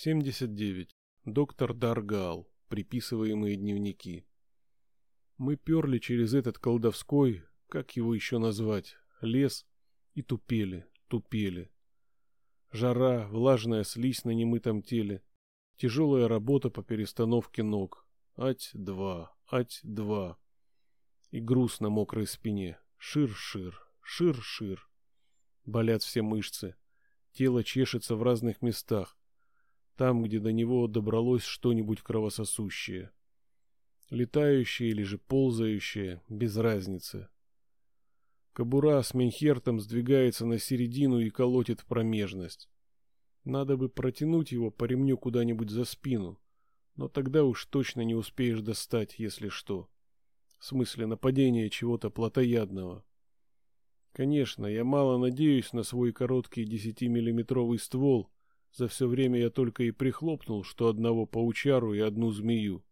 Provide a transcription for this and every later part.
79. Доктор Даргал. Приписываемые дневники. Мы перли через этот колдовской, как его еще назвать, лес и тупели, тупели. Жара, влажная слизь на немытом теле, тяжелая работа по перестановке ног. Ать-два, ать-два. И груз на мокрой спине. Шир-шир, шир-шир. Болят все мышцы. Тело чешется в разных местах там, где до него добралось что-нибудь кровососущее. Летающее или же ползающее, без разницы. Кобура с Менхертом сдвигается на середину и колотит в промежность. Надо бы протянуть его по ремню куда-нибудь за спину, но тогда уж точно не успеешь достать, если что. В смысле нападения чего-то плотоядного. Конечно, я мало надеюсь на свой короткий десятимиллиметровый ствол, за все время я только и прихлопнул, что одного паучару и одну змею.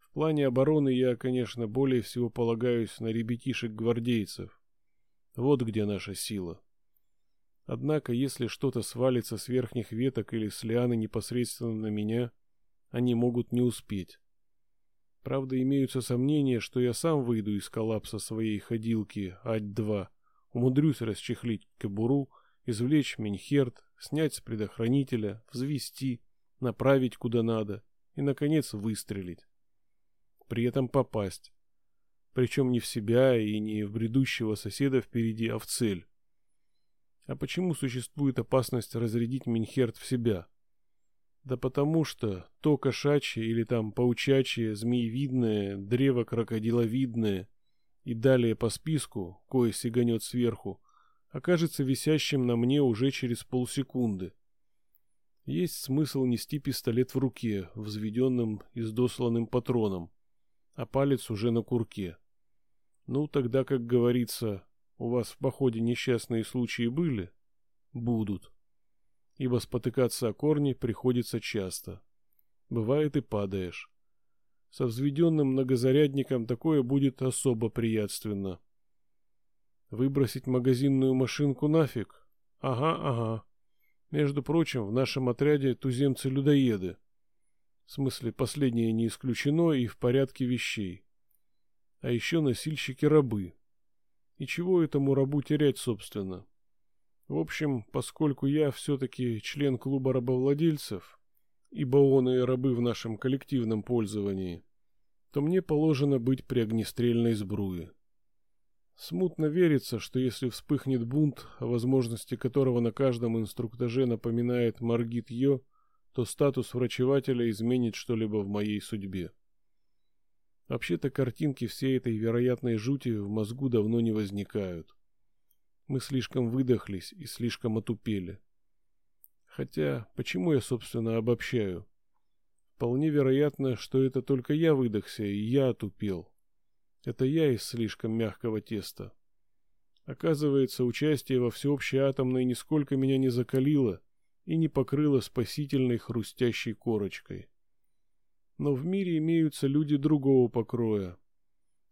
В плане обороны я, конечно, более всего полагаюсь на ребятишек-гвардейцев. Вот где наша сила. Однако, если что-то свалится с верхних веток или с лианы непосредственно на меня, они могут не успеть. Правда, имеются сомнения, что я сам выйду из коллапса своей ходилки Ать-2, умудрюсь расчехлить кобуру, извлечь Менхерт, снять с предохранителя, взвести, направить куда надо и, наконец, выстрелить. При этом попасть. Причем не в себя и не в бредущего соседа впереди, а в цель. А почему существует опасность разрядить Минхерт в себя? Да потому что то кошачье или там паучачье, змеевидное, древо крокодиловидное и далее по списку, кое сиганет сверху, окажется висящим на мне уже через полсекунды. Есть смысл нести пистолет в руке, взведенным и с досланным патроном, а палец уже на курке. Ну, тогда, как говорится, у вас в походе несчастные случаи были? Будут. Ибо спотыкаться о корни приходится часто. Бывает и падаешь. Со взведенным многозарядником такое будет особо приятственно. Выбросить магазинную машинку нафиг? Ага, ага. Между прочим, в нашем отряде туземцы-людоеды. В смысле, последнее не исключено и в порядке вещей. А еще носильщики-рабы. И чего этому рабу терять, собственно? В общем, поскольку я все-таки член клуба рабовладельцев, ибо он и рабы в нашем коллективном пользовании, то мне положено быть при огнестрельной сбруе. Смутно верится, что если вспыхнет бунт, о возможности которого на каждом инструктаже напоминает Маргит Йо, то статус врачевателя изменит что-либо в моей судьбе. Вообще-то картинки всей этой вероятной жути в мозгу давно не возникают. Мы слишком выдохлись и слишком отупели. Хотя, почему я, собственно, обобщаю? Вполне вероятно, что это только я выдохся и я отупел. Это я из слишком мягкого теста. Оказывается, участие во всеобщей атомной нисколько меня не закалило и не покрыло спасительной хрустящей корочкой. Но в мире имеются люди другого покроя.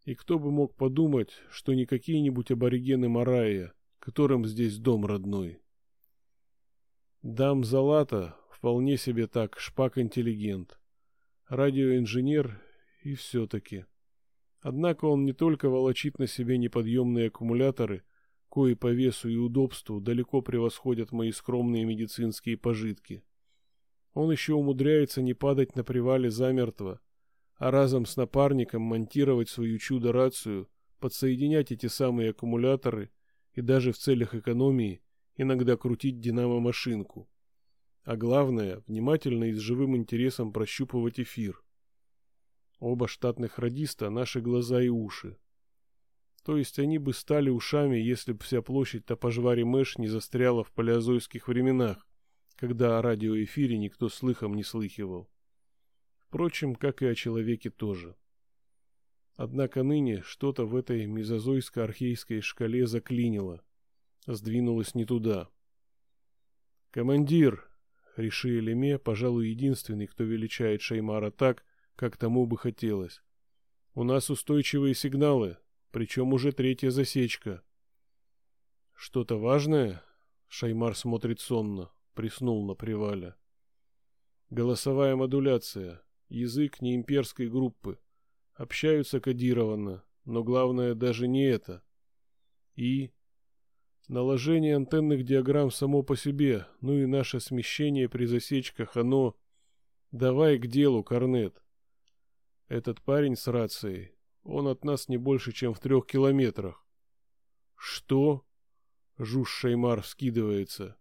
И кто бы мог подумать, что не какие-нибудь аборигены Марая, которым здесь дом родной. Дам Залата вполне себе так, шпак-интеллигент. Радиоинженер и все-таки. Однако он не только волочит на себе неподъемные аккумуляторы, кои по весу и удобству далеко превосходят мои скромные медицинские пожитки. Он еще умудряется не падать на привале замертво, а разом с напарником монтировать свою чудо-рацию, подсоединять эти самые аккумуляторы и даже в целях экономии иногда крутить динамо-машинку. А главное, внимательно и с живым интересом прощупывать эфир. Оба штатных радиста — наши глаза и уши. То есть они бы стали ушами, если бы вся площадь Топожвари-Мэш не застряла в палеозойских временах, когда о радиоэфире никто слыхом не слыхивал. Впрочем, как и о человеке тоже. Однако ныне что-то в этой мезозойско-архейской шкале заклинило, сдвинулось не туда. «Командир!» — Риши Элеме, пожалуй, единственный, кто величает Шеймара так, как тому бы хотелось. У нас устойчивые сигналы, причем уже третья засечка. Что-то важное? Шаймар смотрит сонно, приснул на привале. Голосовая модуляция. Язык не имперской группы. Общаются кодированно, но главное даже не это. И... Наложение антенных диаграмм само по себе, ну и наше смещение при засечках, оно... Давай к делу, Корнет. Этот парень с рацией, он от нас не больше, чем в трех километрах. Что? Жуж Шеймар вскидывается.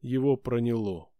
Его проняло.